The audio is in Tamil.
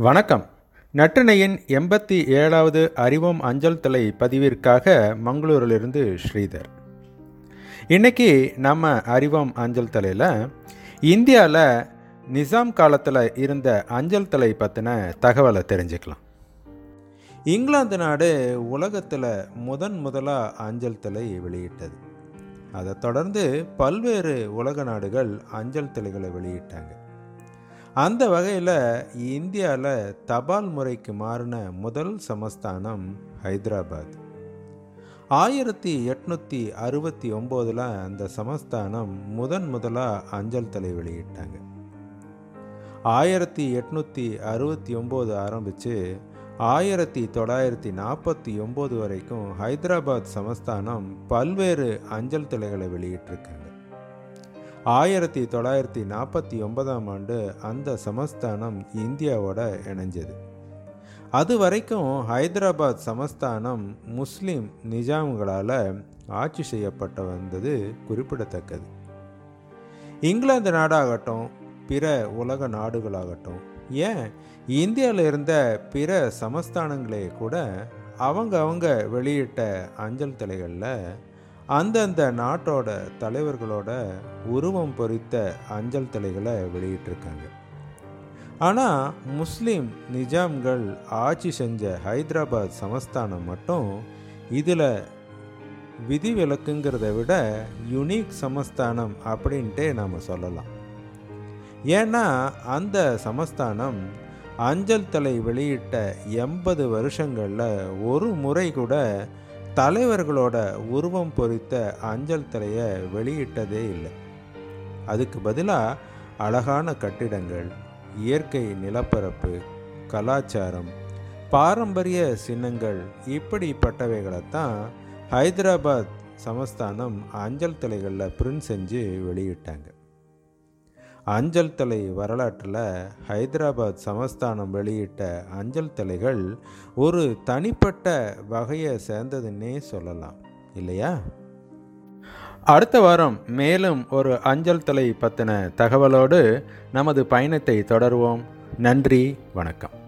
வணக்கம். நற்றினையின் எண்பத்தி ஏழாவது அறிவோம் அஞ்சல் தலை பதிவிற்காக மங்களூரிலிருந்து ஸ்ரீதர். இன்னைக்கு நம்ம அறிவோம் அஞ்சல் தலையில் இந்தியாவில் நிசாம் காலத்தில் இருந்த அஞ்சல் தலை பற்றின தகவலை தெரிஞ்சுக்கலாம். இங்கிலாந்து நாடு உலகத்தில் முதன் முதலாக அஞ்சல் தலை வெளியிட்டது. அதை தொடர்ந்து பல்வேறு உலக நாடுகள் அஞ்சல் தலைகளை வெளியிட்டாங்க. அந்த வகையில் இந்தியாவில் தபால் முறைக்கு மாறின முதல் சமஸ்தானம் ஹைதராபாத். ஆயிரத்தி எட்நூற்றி அறுபத்தி ஒம்போதில் அந்த சமஸ்தானம் முதன் முதலாக அஞ்சல் தலை வெளியிட்டாங்க. ஆயிரத்தி எட்நூற்றி அறுபத்தி ஒம்பது ஆரம்பித்து ஆயிரத்தி தொள்ளாயிரத்தி நாற்பத்தி ஒம்பது வரைக்கும் ஹைதராபாத் சமஸ்தானம் பல்வேறு அஞ்சல் தலைகளை வெளியிட்டிருக்காங்க. ஆயிரத்தி தொள்ளாயிரத்தி நாற்பத்தி ஒன்பதாம் ஆண்டு அந்த சமஸ்தானம் இந்தியாவோட இணைஞ்சது. அது வரைக்கும் ஹைதராபாத் சமஸ்தானம் முஸ்லீம் நிஜாம்களால் ஆட்சி செய்யப்பட்டு வந்தது குறிப்பிடத்தக்கது. இங்கிலாந்து நாடாகட்டும் பிற உலக நாடுகளாகட்டும் ஏன் இந்தியாவில் இருந்த பிற சமஸ்தானங்களே கூட அவங்க அவங்க வெளியிட்ட அஞ்சல் தலைகளில் அந்தந்த நாட்டோட தலைவர்களோட உருவம் பொறித்த அஞ்சல் தலைகளை வெளியிட்டிருக்காங்க. ஆனால் முஸ்லீம் நிஜாம்கள் ஆட்சி செஞ்ச ஹைதராபாத் சமஸ்தானம் மட்டும் இதில் விதிவிலக்குங்கிறத விட யுனிக் சமஸ்தானம் அப்படின்ட்டே நாம் சொல்லலாம். ஏன்னா அந்த சமஸ்தானம் அஞ்சல் தலை வெளியிட்ட எண்பது வருஷங்களில் ஒரு முறை கூட தலைவர்களோட உருவம் பொறித்த அஞ்சல் தலையை வெளியிட்டதே இல்லை. அதுக்கு பதிலாக அழகான கட்டிடங்கள் இயற்கை நிலப்பரப்பு கலாச்சாரம் பாரம்பரிய சின்னங்கள் இப்படிப்பட்டவைகளைத்தான் ஹைதராபாத் சமஸ்தானம் அஞ்சல் தலைகளில் பிரிண்ட் செஞ்சு வெளியிட்டாங்க. அஞ்சல் தலை வரலாற்றில் ஹைதராபாத் சமஸ்தானம் வெளியிட்ட அஞ்சல் தலைகள் ஒரு தனிப்பட்ட வகையை சேர்ந்ததுன்னே சொல்லலாம். இல்லையா? அடுத்த வாரம் மேலும் ஒரு அஞ்சல் தலை பற்றின தகவலோடு நமது பயணத்தை தொடருவோம். நன்றி வணக்கம்.